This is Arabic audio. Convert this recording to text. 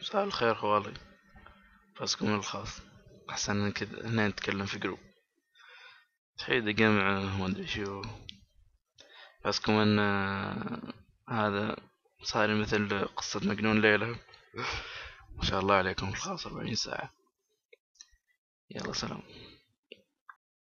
مساء الخير خوالي. فاسكم الخاص أحسن من كذا هنا نتكلم في جروب تحيد جمع ما أدري شو. فاسكم إن آه، هذا صار مثل قصة مجنون ليلى ما شاء الله عليكم. الخاص أربعين ساعة. يلا سلام.